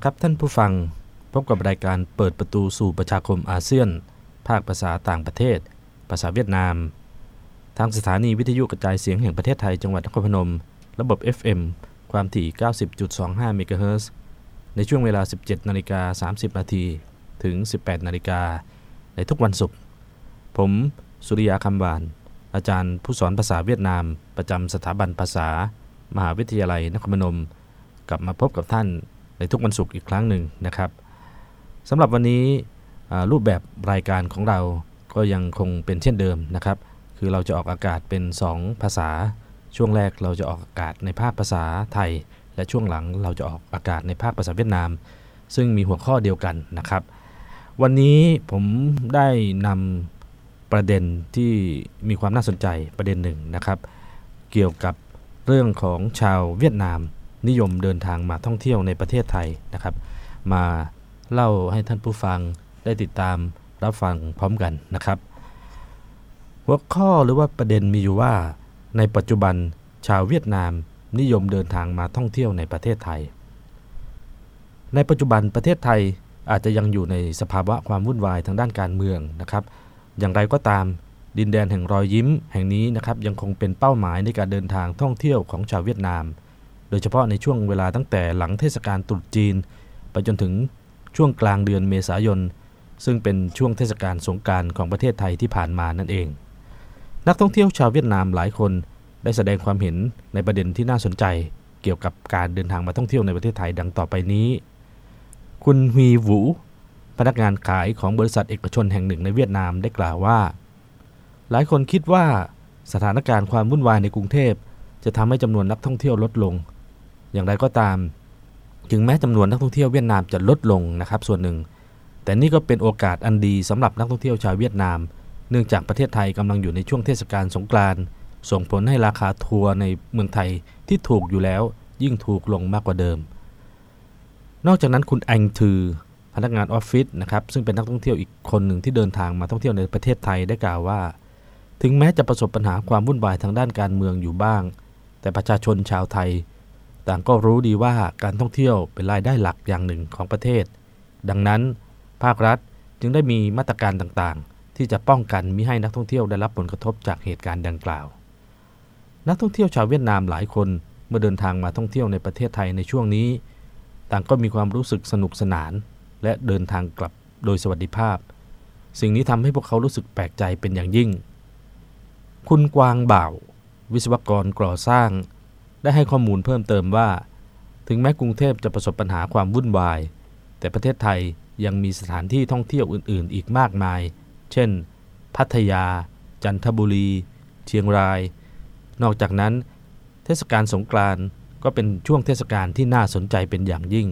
ดีครับท่านผู้ฟัง พบกับรายการเปิดประตูสู่ประชาคมอาเซียน ภาคภาษาต่างประเทศ ภาษาเวียดนาม ทางสถานีวิทยุกระจายเสียงแห่งประเทศไทยจังหวัดนครพนม ระบบ FM ความถี่ 90.25 เมกะเฮิรตซ์ในช่วงเวลา 17 นาฬิกา 30 นาทีถึง 18 นาฬิกา ในทุกวันศุกร์ ผมสุริยาคำบาน อาจารย์ผู้สอนภาษาเวียดนาม ประจำสถาบันภาษา มหาวิทยาลัยนครพนม กลับมาพบกับท่าน ในทุกวันศุกร์อีกครั้งหนึ่งนะครับสำหรับวันนี้รูปแบบรายการของเราก็ยังคงเป็นเช่นเดิมนะครับ คือเราจะออกอากาศเป็น 2 ภาษา ช่วงแรกเราจะออกอากาศในภาคภาษาไทย และช่วงหลังเราจะออกอากาศในภาคภาษาเวียดนาม ซึ่งมีหัวข้อเดียวกันนะครับ วันนี้ผมได้นำประเด็นที่มีความน่าสนใจประเด็นหนึ่งนะครับ เกี่ยวกับเรื่องของชาวเวียดนาม นิยมเดินทางมาท่องเที่ยวในประเทศไทยนะครับ มาเล่าให้ท่านผู้ฟังได้ติดตามรับฟังพร้อมกันนะครับ หัวข้อหรือว่าประเด็นมีอยู่ว่า ในปัจจุบันชาวเวียดนามนิยมเดินทางมาท่องเที่ยวในประเทศไทย ในปัจจุบันประเทศไทยอาจจะยังอยู่ในสภาวะความวุ่นวายทางด้านการเมืองนะครับ อย่างไรก็ตามดินแดนแห่งรอยยิ้มแห่งนี้นะครับยังคงเป็นเป้าหมายในการเดินทางท่องเที่ยวของชาวเวียดนาม โดยเฉพาะในช่วงเวลาตั้งแต่หลังเทศกาลตรุษจีน ไปจนถึงช่วงกลางเดือนเมษายน ซึ่งเป็นช่วงเทศกาลสงการของประเทศไทยที่ผ่านมานั่นเอง นักท่องเที่ยวชาวเวียดนามหลายคนได้แสดงความเห็นในประเด็นที่น่าสนใจ เกี่ยวกับการเดินทางมาท่องเที่ยวในประเทศไทยดังต่อไปนี้ คุณฮีหวูพนักงานขายของบริษัทเอกชนแห่งหนึ่งในเวียดนามได้กล่าวว่า หลายคนคิดว่าสถานการณ์ความวุ่นวายในกรุงเทพ จะทำให้จำนวนนักท่องเที่ยวลดลง อย่างไรก็ตาม ถึงแม้จำนวนนักท่องเที่ยวเวียดนามจะลดลงนะครับส่วนหนึ่ง แต่นี่ก็เป็นโอกาสอันดีสำหรับนักท่องเที่ยวชาวเวียดนาม เนื่องจากประเทศไทยกำลังอยู่ในช่วงเทศกาลสงกรานต์ส่งผลให้ราคาทัวร์ในเมืองไทยที่ถูกอยู่แล้ว ยิ่งถูกลงมากกว่าเดิม นอกจากนั้นคุณแองทือพนักงานออฟฟิศนะครับซึ่งเป็นนักท่องเที่ยวอีกคนหนึ่งที่เดินทางมาท่องเที่ยวในประเทศไทยได้กล่าวว่า ถึงแม้จะประสบปัญหาความวุ่นวายทางด้านการเมืองอยู่บ้าง แต่ประชาชนชาวไทย ต่างก็รู้ดีว่าการท่องเที่ยวเป็นรายได้หลักอย่างหนึ่งของประเทศ ดังนั้นภาครัฐจึงได้มีมาตรการต่างๆ ที่จะป้องกันมิให้นักท่องเที่ยวได้รับผลกระทบจากเหตุการณ์ดังกล่าว นักท่องเที่ยวชาวเวียดนามหลายคนเมื่อเดินทางมาท่องเที่ยวในประเทศไทยในช่วงนี้ ต่างก็มีความรู้สึกสนุกสนาน และเดินทางกลับโดยสวัสดิภาพ สิ่งนี้ทำให้พวกเขารู้สึกแปลกใจเป็นอย่างยิ่ง คุณกวางบ่าว วิศวกรก่อสร้าง ได้ให้ข้อมูลเพิ่มเติมว่า ถึงแม้กรุงเทพจะประสบปัญหาความวุ่นวาย แต่ประเทศไทยยังมีสถานที่ท่องเที่ยวอื่น ๆ อีกมากมาย เช่น พัทยา จันทบุรี เชียงราย นอกจากนั้น เทศกาลสงกรานต์ก็เป็นช่วงเทศกาลที่น่าสนใจเป็นอย่างยิ่ง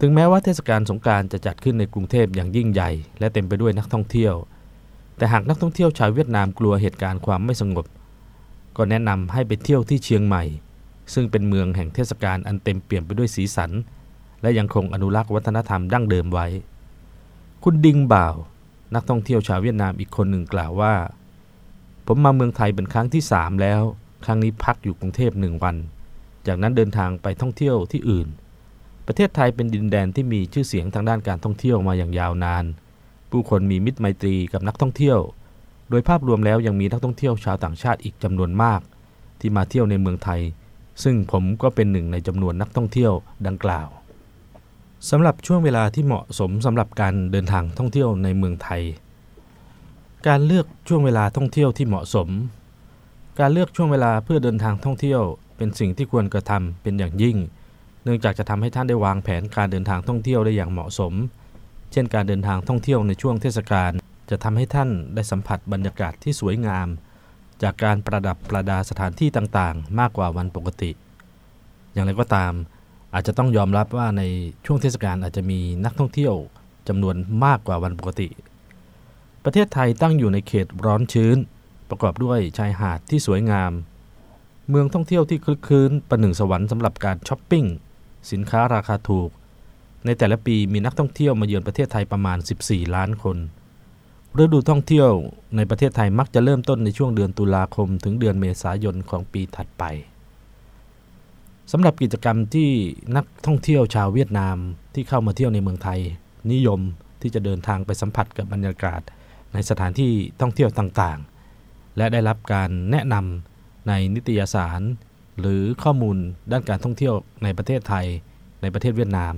ถึงแม้ว่าเทศกาลสงกรานต์จะจัดขึ้นในกรุงเทพอย่างยิ่งใหญ่ และเต็มไปด้วยนักท่องเที่ยว แต่หากนักท่องเที่ยวชาวเวียดนามกลัวเหตุการณ์ความไม่สงบ ก็แนะนำให้ไปเที่ยวที่เชียงใหม่ ซึ่งเป็นเมืองแห่งเทศกาลอันเต็มเปี่ยมไปด้วยสีสัน และยังคงอนุรักษ์วัฒนธรรมดั้งเดิมไว้ คุณดิงบ่าว นักท่องเที่ยวชาวเวียดนามอีกคนหนึ่งกล่าวว่า ผมมาเมืองไทยเป็นครั้งที่ 3 แล้ว ครั้งนี้พักอยู่กรุงเทพหนึ่งวัน จากนั้นเดินทางไปท่องเที่ยวที่อื่น ประเทศไทยเป็นดินแดนที่มีชื่อเสียงทางด้านการท่องเที่ยวมาอย่างยาวนาน ผู้คนมีมิตรไมตรีกับนักท่องเที่ยว โดยภาพรวมแล้วยังมีนักท่องเที่ยวชาวต่างชาติอีกจำนวนมาก ที่มาเที่ยวในเมืองไทย ซึ่งผมก็เป็นหนึ่งในจำนวนนักท่องเที่ยวดังกล่าวสำหรับช่วงเวลาที่เหมาะสมสำหรับการเดินทางท่องเที่ยวในเมืองไทย การเลือกช่วงเวลาท่องเที่ยวที่เหมาะสม การเลือกช่วงเวลาเพื่อเดินทางท่องเที่ยว เป็นสิ่งที่ควรกระทำเป็นอย่างยิ่ง เนื่องจากจะทำให้ท่านได้วางแผนการเดินทางท่องเที่ยวได้อย่างเหมาะสม เช่น การเดินทางท่องเที่ยวในช่วงเทศกาล จะทำให้ท่านได้สัมผัสบรรยากาศที่สวยงาม จากการประดับประดาสถานที่ต่างๆ มากกว่าวันปกติ อย่างไรก็ตาม อาจจะต้องยอมรับว่าในช่วงเทศกาลอาจจะมีนักท่องเที่ยวจำนวนมากกว่าวันปกติ ประเทศไทยตั้งอยู่ในเขตร้อนชื้น ประกอบด้วยชายหาดที่สวยงาม เมืองท่องเที่ยวที่คลึกคลื้นประหนึ่งสวรรค์สำหรับการช้อปปิ้งสินค้าราคาถูก ในแต่ละปีมีนักท่องเที่ยวมาเยือนประเทศไทยประมาณ 14 ล้านคน ฤดูท่องเที่ยวในประเทศไทยมักจะเริ่มต้นในช่วงเดือนตุลาคม ถึงเดือนเมษายนของปีถัดไปสำหรับกิจกรรมที่นักท่องเที่ยวชาวเวียดนามที่เข้ามาเที่ยวในเมืองไทย นิยมที่จะเดินทางไปสัมผัสกับบรรยากาศ ในสถานที่ท่องเที่ยวต่างๆ และได้รับการแนะนำในนิตยสาร หรือข้อมูลด้านการท่องเที่ยวในประเทศไทย ในประเทศเวียดนาม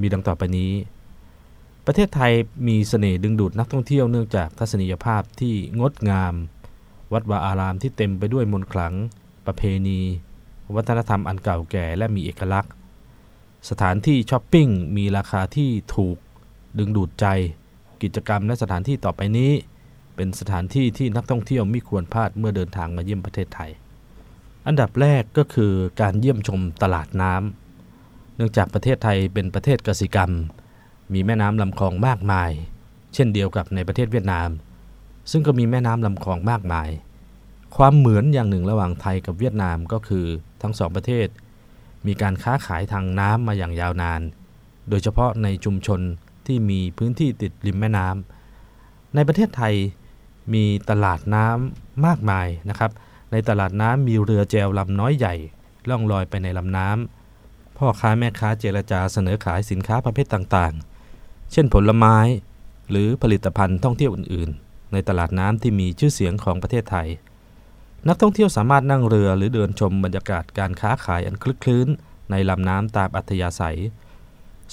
มีดังต่อไปนี้ ประเทศไทยมีเสน่ห์ดึงดูดนักท่องเที่ยวเนื่องจากทัศนียภาพที่งดงาม วัดวาอารามที่เต็มไปด้วยมนต์ขลัง ประเพณี วัฒนธรรมอันเก่าแก่และมีเอกลักษณ์ สถานที่ช้อปปิ้งมีราคาที่ถูกดึงดูดใจ กิจกรรมและสถานที่ต่อไปนี้ เป็นสถานที่ที่นักท่องเที่ยวไม่ควรพลาดเมื่อเดินทางมาเยี่ยมประเทศไทย อันดับแรกก็คือการเยี่ยมชมตลาดน้ำเนื่องจากประเทศไทยเป็นประเทศกสิกรรม มีแม่น้ำลำคลองมากมาย เช่นเดียวกับในประเทศเวียดนาม ซึ่งก็มีแม่น้ำลำคลองมากมาย ความเหมือนอย่างหนึ่งระหว่างไทยกับเวียดนามก็คือทั้งสองประเทศ มีการค้าขายทางน้ำมาอย่างยาวนาน โดยเฉพาะในชุมชนที่มีพื้นที่ติดริมแม่น้ำในประเทศไทยมีตลาดน้ำมากมายนะครับ ในตลาดน้ำมีเรือแจวลำน้อยใหญ่ ล่องลอยไปในลำน้ำพ่อค้าแม่ค้าเจรจาเสนอขายสินค้าประเภทต่างๆ เช่นผลไม้ หรือผลิตภัณฑ์ท่องเที่ยวอื่น ๆ ในตลาดน้ำที่มีชื่อเสียงของประเทศไทย นักท่องเที่ยวสามารถนั่งเรือหรือเดินชมบรรยากาศการค้าขายอันคลึกคลื้นในลำน้ำตามอัธยาศัย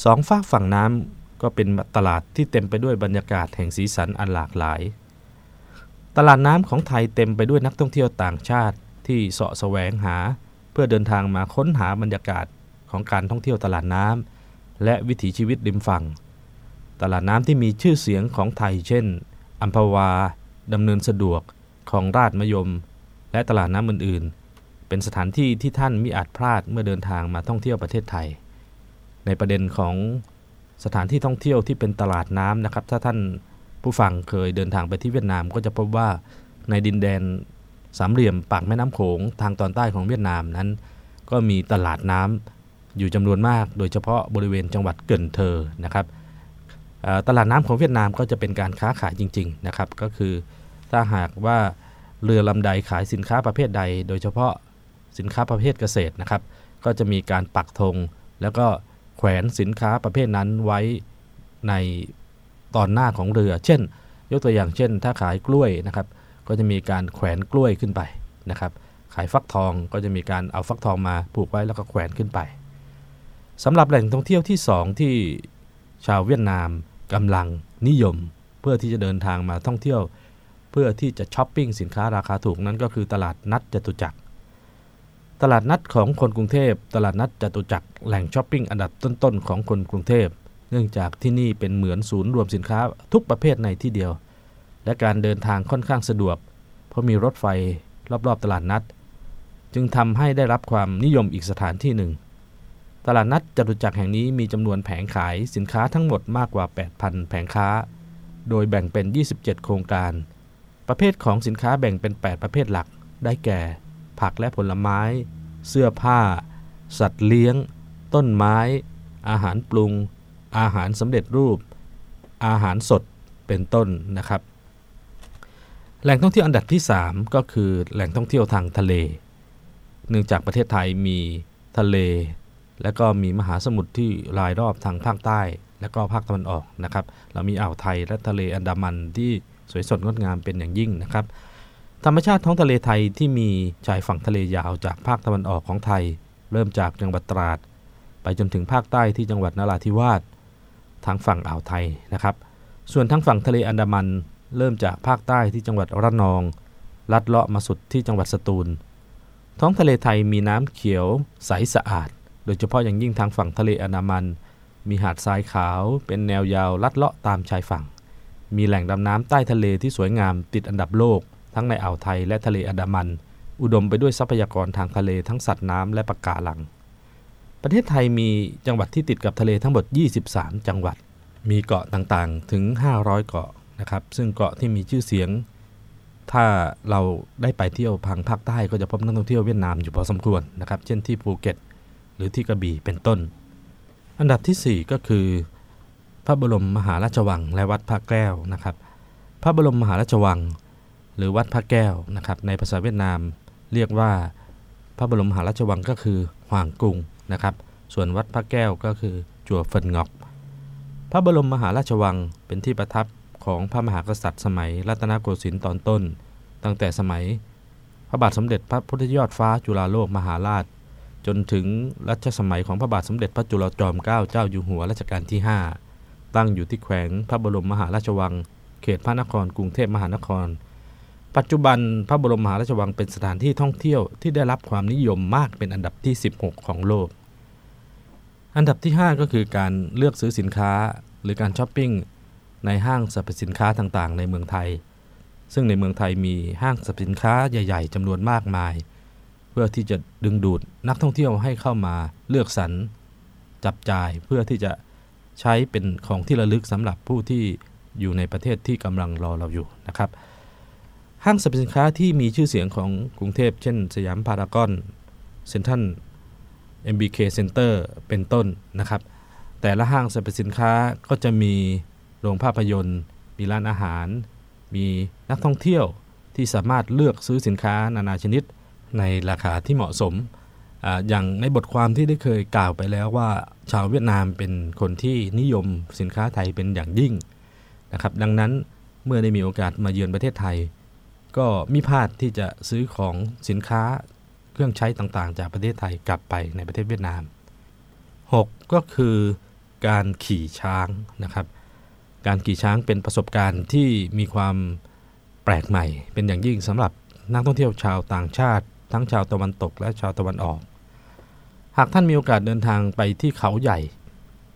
สองฝากฝั่งน้ำก็เป็นตลาดที่เต็มไปด้วยบรรยากาศแห่งสีสันอันหลากหลาย ตลาดน้ำของไทยเต็มไปด้วยนักท่องเที่ยวต่างชาติที่เสาะแสวงหา เพื่อเดินทางมาค้นหาบรรยากาศของการท่องเที่ยวตลาดน้ำและวิถีชีวิตริมฝั่ง ตลาดน้ำที่มีชื่อเสียงของไทยเช่นอัมพวาดำเนินสะดวกของราชมยม และตลาดน้ำอื่นๆ เป็นสถานที่ที่ท่านมิอาจพลาดเมื่อเดินทางมาท่องเที่ยวประเทศไทย ในประเด็นของสถานที่ท่องเที่ยวที่เป็นตลาดน้ำนะครับ ถ้าท่านผู้ฟังเคยเดินทางไปที่เวียดนามก็จะพบว่าในดินแดนสามเหลี่ยมปากแม่น้ำโขงทางตอนใต้ของเวียดนามนั้น ก็มีตลาดน้ำอยู่จำนวนมาก โดยเฉพาะบริเวณจังหวัดเกินเทอนะครับ ตลาดน้ำของเวียดนามก็จะเป็นการค้าขายจริงๆนะครับก็คือถ้าหากว่าเรือลำใดขายสินค้าประเภทใด โดยเฉพาะสินค้าประเภทเกษตรนะครับ ก็จะมีการปักธงแล้วก็แขวนสินค้าประเภทนั้นไว้ในตอนหน้าของเรือ เช่น ยกตัวอย่างเช่น ถ้าขายกล้วยนะครับ ก็จะมีการแขวนกล้วยขึ้นไปนะครับ ขายฟักทองก็จะมีการเอาฟักทองมาผูกไว้แล้วก็แขวนขึ้นไปสำหรับแหล่งท่องเที่ยวที่ 2 ที่ชาวเวียดนาม กำลังนิยมเพื่อที่จะเดินทางมาท่องเที่ยว เพื่อที่จะช้อปปิ้งสินค้าราคาถูกนั้นก็คือตลาดนัดจตุจักร ตลาดนัดของคนกรุงเทพ ตลาดนัดจตุจักรแหล่งช้อปปิ้งอันดับต้นๆของคนกรุงเทพ เนื่องจากที่นี่เป็นเหมือนศูนย์รวมสินค้าทุกประเภทในที่เดียว และการเดินทางค่อนข้างสะดวก เพราะมีรถไฟรอบๆตลาดนัด จึงทำให้ได้รับความนิยมอีกสถานที่หนึ่ง ตลาดนัดจตุจักรแห่งนี้มีจำนวนแผงขายสินค้าทั้งหมดมากกว่า 8,000 แผงค้า โดยแบ่งเป็น 27 โครงการ ประเภทของสินค้าแบ่งเป็น 8 ประเภทหลัก ได้แก่ ผักและผลไม้ เสื้อผ้า สัตว์เลี้ยง ต้นไม้ อาหารปรุง อาหารสำเร็จรูป อาหารสด เป็นต้นนะครับ แหล่งท่องเที่ยวอันดับที่ 3 ก็คือแหล่งท่องเที่ยวทางทะเล เนื่องจากประเทศไทยมีทะเล และก็มีมหาสมุทรที่รายรอบทางภาคใต้ และก็ภาคตะวันออกนะครับ เรามีอ่าวไทยและทะเลอันดามันที่สวยสดงดงามเป็นอย่างยิ่งนะครับ ธรรมชาติท้องทะเลไทยที่มีชายฝั่งทะเลยาวจากภาคตะวันออกของไทย เริ่มจากจังหวัดตราด ไปจนถึงภาคใต้ที่จังหวัดนราธิวาสทางฝั่งอ่าวไทยนะครับ ส่วนทั้งฝั่งทะเลอันดามันเริ่มจากภาคใต้ที่จังหวัดระนอง ลัดเลาะมาสุดที่จังหวัดสตูล ท้องทะเลไทยมีน้ำเขียวใสสะอาด โดยเฉพาะอย่างยิ่งทางฝั่งทะเลอันดามัน มีหาดทรายขาวเป็นแนวยาวลัดเลาะตามชายฝั่ง มีแหล่งดำน้ำใต้ทะเลที่สวยงามติดอันดับโลก ทั้งในอ่าวไทยและทะเลอันดามัน อุดมไปด้วยทรัพยากรทางทะเลทั้งสัตว์น้ำและปะการัง ประเทศไทยมีจังหวัดที่ติดกับทะเลทั้งหมด 23 จังหวัด มีเกาะต่างๆถึง 500 เกาะนะครับ ซึ่งเกาะที่มีชื่อเสียง ถ้าเราได้ไปเที่ยวพังภาคใต้ก็จะพบนักท่องเที่ยวเวียดนามอยู่พอสมควรนะครับ เช่นที่ภูเก็ต หรือที่กระบี่เป็นต้น อันดับที่ 4 ก็คือ พระบรมมหาราชวังและวัดพระแก้วนะครับ พระบรมมหาราชวัง หรือวัดพระแก้วนะครับในภาษาเวียดนามเรียกว่าพระบรมมหาราชวังก็คือหว่างกุงนะครับ ส่วนวัดพระแก้วก็คือจั่วเฟินงอก พระบรมมหาราชวังเป็นที่ประทับของพระมหากษัตริย์สมัยรัตนโกสินทร์ตอนต้น ตั้งแต่สมัย พระบาทสมเด็จพระพุทธยอดฟ้าจุฬาโลกมหาราช จนถึงรัชสมัยของพระบาทสมเด็จพระจุลจอมเกล้าเจ้าอยู่หัวรัชกาลที่ 5 ตั้งอยู่ที่แขวงพระบรมมหาราชวัง เขตพระนครกรุงเทพมหานคร ปัจจุบันพระบรมมหาราชวังเป็นสถานที่ท่องเที่ยวที่ได้รับความนิยมมากเป็นอันดับที่ 16 ของโลก อันดับที่ 5 ก็คือการเลือกซื้อสินค้าหรือการช้อปปิ้งในห้างสรรพสินค้าต่างๆ ในเมืองไทย ซึ่งในเมืองไทยมีห้างสรรพสินค้าใหญ่ ๆจำนวนมากมาย พื่อที่จะดึงดูดนักท่องเที่ยวให้เข้ามาเลือกสรรจับจ่ายเพื่อที่จะใช้เป็นของที่ระลึกสำหรับผู้ที่อยู่ในประเทศที่กำลังรอเราอยู่นะครับ ห้างสรรพสินค้าที่มีชื่อเสียงของกรุงเทพ เช่น สยามพารากอนเซ็นทรัล MBK Center เป็นต้นนะครับ แต่ละห้างสรรพสินค้าก็จะมีโรงภาพยนตร์ มีร้านอาหาร มีนักท่องเที่ยวที่สามารถเลือกซื้อสินค้านานาชนิด ในราคาที่เหมาะสมออย่างในบทความที่ได้เคยกล่าวไปแล้วว่า ชาวเวียดนามเป็นคนที่นิยมสินค้าไทยเป็นอย่างยิ่งนะครับ ดังนั้นเมื่อได้มีโอกาสมาเยือนประเทศไทย ก็มิพลาดที่จะซื้อของสินค้าเครื่องใช้ต่างๆ จากประเทศไทยกลับไปในประเทศเวียดนาม 6 ก็คือการขี่ช้างนะครับ การขี่ช้างเป็นประสบการณ์ที่มีความแปลกใหม่ เป็นอย่างยิ่งสำหรับนักท่องเที่ยวชาวต่างชาติ ทั้งชาวตะวันตกและชาวตะวันออก หากท่านมีโอกาสเดินทางไปที่เขาใหญ่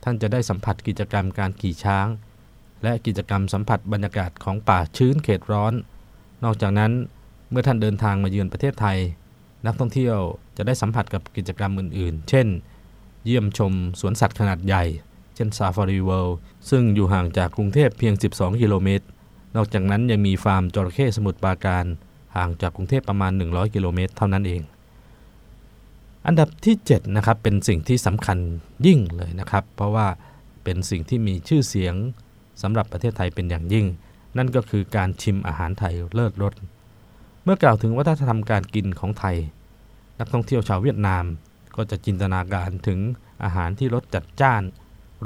ท่านจะได้สัมผัสกิจกรรมการขี่ช้าง และกิจกรรมสัมผัสบรรยากาศของป่าชื้นเขตร้อน นอกจากนั้นเมื่อท่านเดินทางมาเยือนประเทศไทย นักท่องเที่ยวจะได้สัมผัสกับกิจกรรมอื่น ๆ เช่น เยี่ยมชมสวนสัตว์ขนาดใหญ่ เช่น Safari World ซึ่งอยู่ห่างจากกรุงเทพเพียง 12 กิโลเมตร นอกจากนั้นยังมีฟาร์มจระเข้สมุทรปราการ ห่างจากกรุงเทพประมาณ 100 กิโลเมตรเท่านั้นเอง อันดับที่7นะครับเป็นสิ่งที่สำคัญยิ่งเลยนะครับ เพราะว่าเป็นสิ่งที่มีชื่อเสียงสำหรับประเทศไทยเป็นอย่างยิ่ง นั่นก็คือการชิมอาหารไทยเลิศรสเมื่อกล่าวถึงวัฒนธรรมการกินของไทย นักท่องเที่ยวชาวเวียดนาม ก็จะจินตนาการถึงอาหารที่รสจัดจ้าน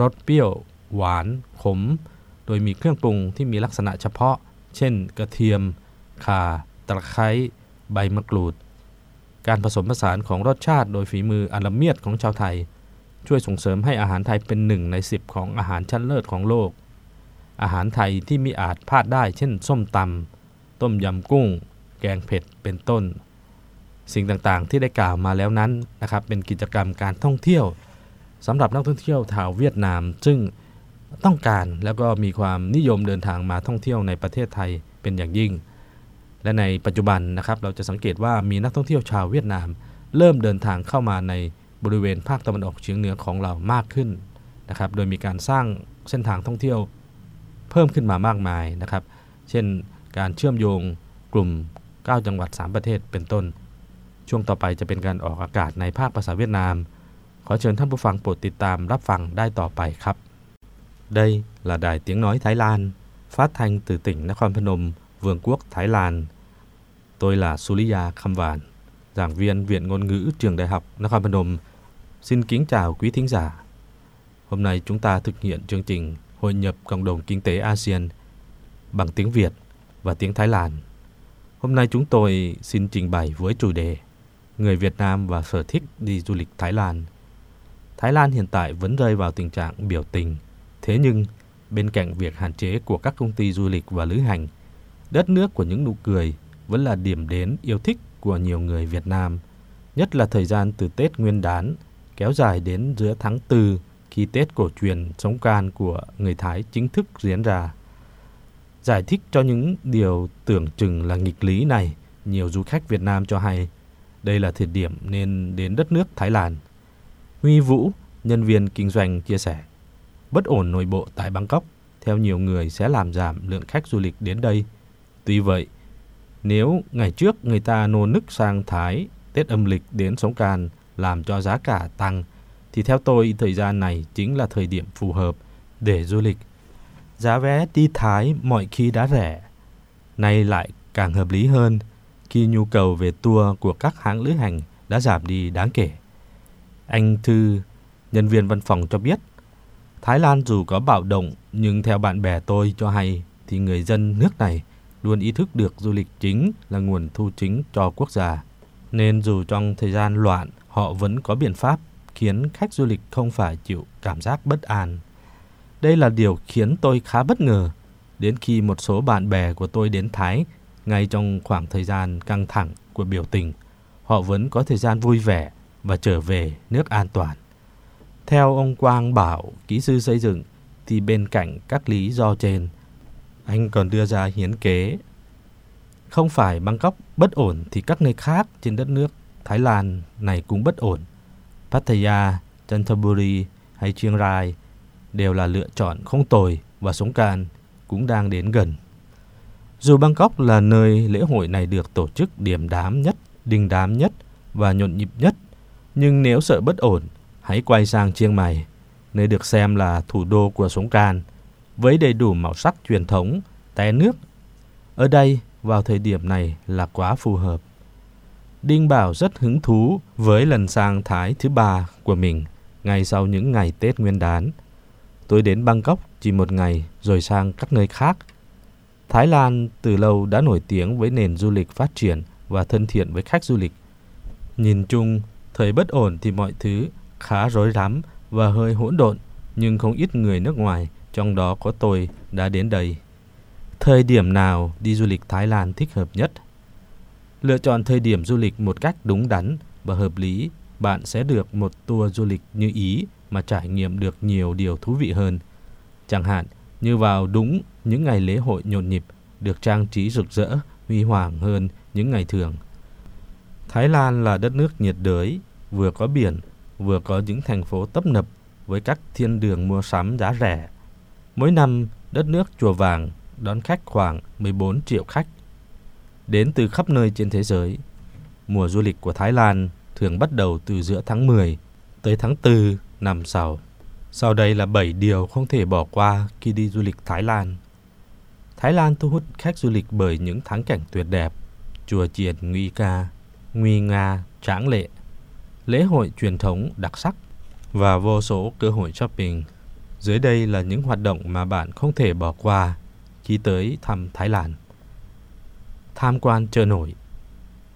รสเปรี้ยว หวาน ขม โดยมีเครื่องปรุงที่มีลักษณะเฉพาะ เช่น กระเทียม ข่า ตะไคร้ใบมะกรูด การผสมผสานของรสชาติโดยฝีมืออันละเมียดของชาวไทย ช่วยส่งเสริมให้อาหารไทยเป็นหนึ่งในสิบของอาหารชั้นเลิศของโลก อาหารไทยที่มีอาจพลาดได้เช่น ส้มตำต้มยำกุ้ง แกงเผ็ดเป็นต้น สิ่งต่างๆที่ได้กล่าวมาแล้วนั้นนะครับเป็นกิจกรรมการท่องเที่ยวสำหรับนักท่องเที่ยวชาวเวียดนาม ซึ่งต้องการแล้วก็มีความนิยมเดินทางมาท่องเที่ยวในประเทศไทยเป็นอย่างยิ่ง และในปัจจุบันนะครับเราจะสังเกตว่ามีนักท่องเที่ยวชาวเวียดนาม เริ่มเดินทางเข้ามาในบริเวณภาคตะวันออกเฉียงเหนือของเรามากขึ้นนะครับ โดยมีการสร้างเส้นทางท่องเที่ยวเพิ่มขึ้นมามากมายนะครับ เช่นการเชื่อมโยงกลุ่ม 9 จังหวัด 3 ประเทศเป็นต้น ช่วงต่อไปจะเป็นการออกอากาศในภาคภาษาเวียดนาม ขอเชิญท่านผู้ฟังโปรดติดตามรับฟังได้ต่อไปครับ Đây là đài tiếng nói Thái Lan, phát thanh từ tỉnh Nakhon Phanom, Vương quốc Thái Lan. Tôi là Suliya Khamvan, giảng viên Viện Ngôn ngữ Trường Đại học Nakhon Phanom. Xin kính chào quý thính giả. Hôm nay chúng ta thực hiện chương trình Hội nhập Cộng đồng Kinh tế ASEAN bằng tiếng Việt và tiếng Thái Lan. Hôm nay chúng tôi xin trình bày với chủ đề Người Việt Nam và sở thích đi du lịch Thái Lan. Thái Lan hiện tại vẫn rơi vào tình trạng biểu tình. Thế nhưng, bên cạnh việc hạn chế của các công ty du lịch và lữ hành, đất nước của những nụ cười vẫn là điểm đến yêu thích của nhiều người Việt Nam, nhất là thời gian từ Tết Nguyên đán kéo dài đến giữa tháng 4 khi Tết cổ truyền sống can của người Thái chính thức diễn ra. Giải thích cho những điều tưởng chừng là nghịch lý này, nhiều du khách Việt Nam cho hay đây là thời điểm nên đến đất nước Thái Lan. Huy Vũ, nhân viên kinh doanh chia sẻ, bất ổn nội bộ tại Bangkok theo nhiều người sẽ làm giảm lượng khách du lịch đến đây. Tuy vậy, nếu ngày trước người ta nô nức sang Thái Tết âm lịch đến sống càn làm cho giá cả tăng thì theo tôi thời gian này chính là thời điểm phù hợp để du lịch. Giá vé đi Thái mọi khi đã rẻ, nay lại càng hợp lý hơn khi nhu cầu về tour của các hãng lữ hành đã giảm đi đáng kể. Anh Thư, nhân viên văn phòng cho biết, Thái Lan dù có bạo động nhưng theo bạn bè tôi cho hay thì người dân nước này luôn ý thức được du lịch chính là nguồn thu chính cho quốc gia. Nên dù trong thời gian loạn, họ vẫn có biện pháp khiến khách du lịch không phải chịu cảm giác bất an. Đây là điều khiến tôi khá bất ngờ đến khi một số bạn bè của tôi đến Thái ngay trong khoảng thời gian căng thẳng của biểu tình, họ vẫn có thời gian vui vẻ và trở về nước an toàn. Theo ông Quang Bảo, kỹ sư xây dựng, thì bên cạnh các lý do trên, anh còn đưa ra hiến kế. Không phải Bangkok bất ổn thì các nơi khác trên đất nước Thái Lan này cũng bất ổn. Pattaya, Chantaburi hay Chiang Rai đều là lựa chọn không tồi và sống can cũng đang đến gần. Dù Bangkok là nơi lễ hội này được tổ chức điểm đám nhất, đình đám nhất và nhộn nhịp nhất, nhưng nếu sợ bất ổn, hãy quay sang Chiang Mai, nơi được xem là thủ đô của sống can, với đầy đủ màu sắc truyền thống, té nước. Ở đây, vào thời điểm này là quá phù hợp. Đinh Bảo rất hứng thú với lần sang Thái thứ ba của mình ngay sau những ngày Tết Nguyên đán. Tôi đến Bangkok chỉ một ngày rồi sang các nơi khác. Thái Lan từ lâu đã nổi tiếng với nền du lịch phát triển và thân thiện với khách du lịch. Nhìn chung, thời bất ổn thì mọi thứ khá rối rắm và hơi hỗn độn, nhưng không ít người nước ngoài, trong đó có tôi, đã đến đây. Thời điểm nào đi du lịch Thái Lan thích hợp nhất? Lựa chọn thời điểm du lịch một cách đúng đắn và hợp lý, bạn sẽ được một tour du lịch như ý mà trải nghiệm được nhiều điều thú vị hơn. Chẳng hạn như vào đúng những ngày lễ hội nhộn nhịp, được trang trí rực rỡ, huy hoàng hơn những ngày thường. Thái Lan là đất nước nhiệt đới, vừa có biển, vừa có những thành phố tấp nập với các thiên đường mua sắm giá rẻ. Mỗi năm, đất nước Chùa Vàng đón khách khoảng 14 triệu khách đến từ khắp nơi trên thế giới. Mùa du lịch của Thái Lan thường bắt đầu từ giữa tháng 10 tới tháng 4 năm sau. Sau đây là 7 điều không thể bỏ qua khi đi du lịch Thái Lan. Thái Lan thu hút khách du lịch bởi những thắng cảnh tuyệt đẹp, chùa chiền nguy ca, nguy nga, tráng lệ, lễ hội truyền thống đặc sắc và vô số cơ hội shopping. Dưới đây là những hoạt động mà bạn không thể bỏ qua khi tới thăm Thái Lan. Tham quan chợ nổi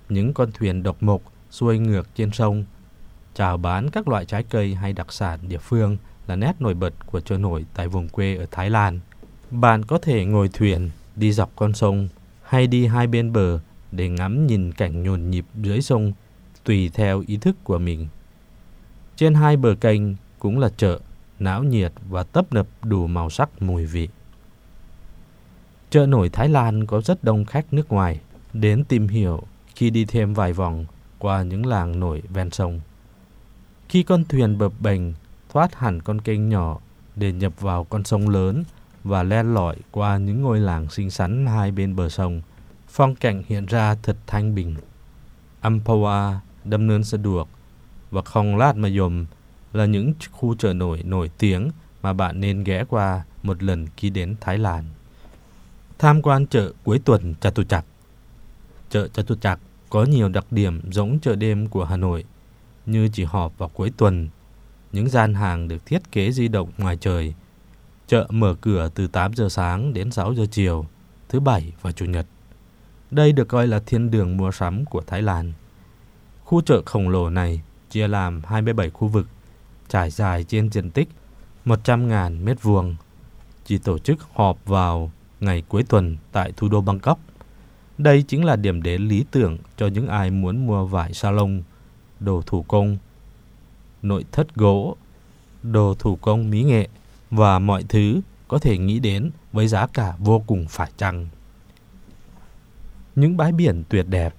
Những con thuyền độc mộc xuôi ngược trên sông chào bán các loại trái cây hay đặc sản địa phương là nét nổi bật của chợ nổi tại vùng quê ở Thái Lan. Bạn có thể ngồi thuyền đi dọc con sông hay đi hai bên bờ để ngắm nhìn cảnh nhộn nhịp dưới sông tùy theo ý thức của mình. Trên hai bờ kênh cũng là chợ, náo nhiệt và tấp nập đủ màu sắc mùi vị. Chợ nổi Thái Lan có rất đông khách nước ngoài đến tìm hiểu khi đi thêm vài vòng qua những làng nổi ven sông. Khi con thuyền bập bềnh thoát hẳn con kênh nhỏ để nhập vào con sông lớn và len lỏi qua những ngôi làng xinh xắn hai bên bờ sông, phong cảnh hiện ra thật thanh bình. Ampawa, Đâm Nơn Sơ Duộc và Khong Lát Mà Yồm là những khu chợ nổi nổi tiếng mà bạn nên ghé qua một lần khi đến Thái Lan. Tham quan chợ cuối tuần Chatuchak Chợ Chatuchak có nhiều đặc điểm giống chợ đêm của Hà Nội như chỉ họp vào cuối tuần, những gian hàng được thiết kế di động ngoài trời. Chợ mở cửa từ 8 giờ sáng đến 6 giờ chiều, thứ bảy và chủ nhật. Đây được coi là thiên đường mua sắm của Thái Lan. Khu chợ khổng lồ này chia làm 27 khu vực, trải dài trên diện tích 100.000 mét vuông. Chỉ tổ chức họp vào ngày cuối tuần tại thủ đô Bangkok. Đây chính là điểm đến lý tưởng cho những ai muốn mua vải salon, đồ thủ công, nội thất gỗ, đồ thủ công mỹ nghệ và mọi thứ có thể nghĩ đến với giá cả vô cùng phải chăng. Những bãi biển tuyệt đẹp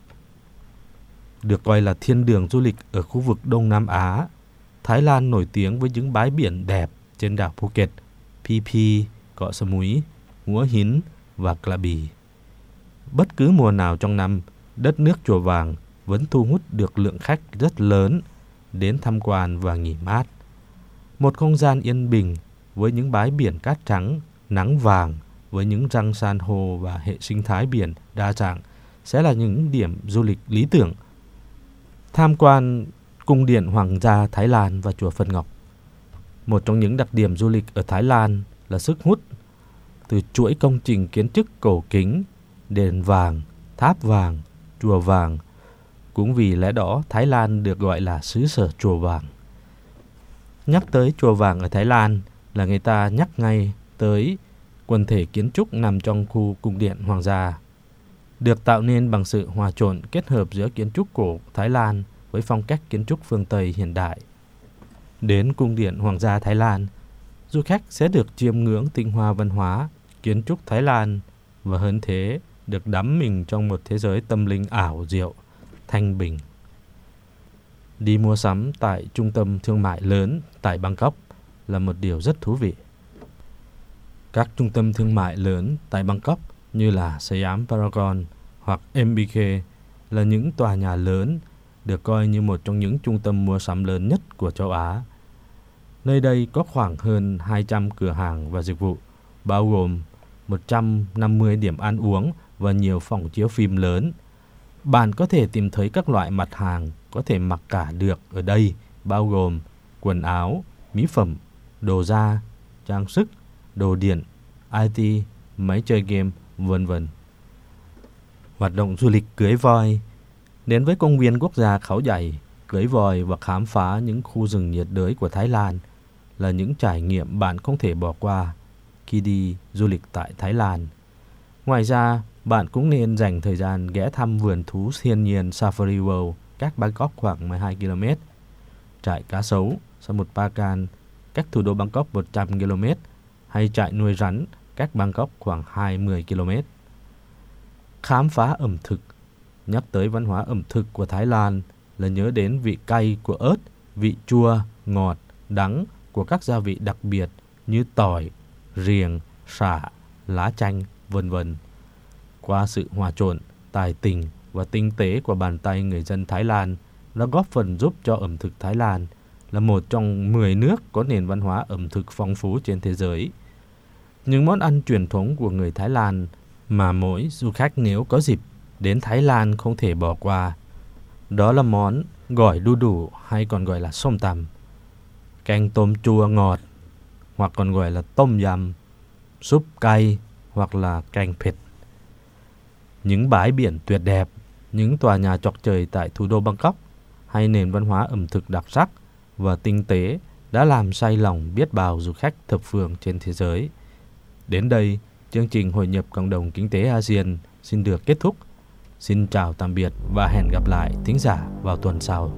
được coi là thiên đường du lịch ở khu vực Đông Nam Á. Thái Lan nổi tiếng với những bãi biển đẹp trên đảo Phuket, Phi Phi, Cọ Samui, Múa Hín và Krabi. Bất cứ mùa nào trong năm, đất nước Chùa Vàng vẫn thu hút được lượng khách rất lớn đến tham quan và nghỉ mát. Một không gian yên bình với những bãi biển cát trắng, nắng vàng với những răng san hô và hệ sinh thái biển đa dạng sẽ là những điểm du lịch lý tưởng. Tham quan cung điện Hoàng gia Thái Lan và chùa Phật Ngọc. Một trong những đặc điểm du lịch ở Thái Lan là sức hút từ chuỗi công trình kiến trúc cổ kính, đền vàng, tháp vàng, chùa vàng. Cũng vì lẽ đó Thái Lan được gọi là xứ sở chùa vàng. Nhắc tới chùa vàng ở Thái Lan là người ta nhắc ngay tới quần thể kiến trúc nằm trong khu cung điện hoàng gia. Được tạo nên bằng sự hòa trộn kết hợp giữa kiến trúc cổ Thái Lan với phong cách kiến trúc phương Tây hiện đại. Đến cung điện hoàng gia Thái Lan, du khách sẽ được chiêm ngưỡng tinh hoa văn hóa kiến trúc Thái Lan và hơn thế được đắm mình trong một thế giới tâm linh ảo diệu, thanh bình. Đi mua sắm tại trung tâm thương mại lớn tại Bangkok là một điều rất thú vị. Các trung tâm thương mại lớn tại Bangkok như là Siam Paragon hoặc MBK là những tòa nhà lớn được coi như một trong những trung tâm mua sắm lớn nhất của châu Á. Nơi đây có khoảng hơn 200 cửa hàng và dịch vụ, bao gồm 150 điểm ăn uống và nhiều phòng chiếu phim lớn. Bạn có thể tìm thấy các loại mặt hàng có thể mặc cả được ở đây, bao gồm quần áo, mỹ phẩm, đồ da, trang sức, đồ điện, IT, máy chơi game, vân vân. Hoạt động du lịch cưới voi Đến với công viên quốc gia Khảo Dạy, cưỡi voi và khám phá những khu rừng nhiệt đới của Thái Lan là những trải nghiệm bạn không thể bỏ qua khi đi du lịch tại Thái Lan. Ngoài ra, bạn cũng nên dành thời gian ghé thăm vườn thú thiên nhiên Safari World cách Bangkok khoảng 12 km, trại cá sấu một cách thủ đô Bangkok 100 km hay trại nuôi rắn cách Bangkok khoảng 20 km. Khám phá ẩm thực Nhắc tới văn hóa ẩm thực của Thái Lan là nhớ đến vị cay của ớt, vị chua, ngọt, đắng của các gia vị đặc biệt như tỏi, riềng, sả, lá chanh, vân vân. Qua sự hòa trộn, tài tình và tinh tế của bàn tay người dân Thái Lan đã góp phần giúp cho ẩm thực Thái Lan là một trong 10 nước có nền văn hóa ẩm thực phong phú trên thế giới. Những món ăn truyền thống của người Thái Lan mà mỗi du khách nếu có dịp đến Thái Lan không thể bỏ qua. Đó là món gỏi đu đủ hay còn gọi là sôm tằm, canh tôm chua ngọt hoặc còn gọi là tôm yum, súp cay hoặc là canh thịt. Những bãi biển tuyệt đẹp, những tòa nhà chọc trời tại thủ đô Bangkok hay nền văn hóa ẩm thực đặc sắc và tinh tế đã làm say lòng biết bao du khách thập phương trên thế giới. Đến đây, chương trình hội nhập cộng đồng kinh tế ASEAN xin được kết thúc. Xin chào tạm biệt và hẹn gặp lại thính giả vào tuần sau.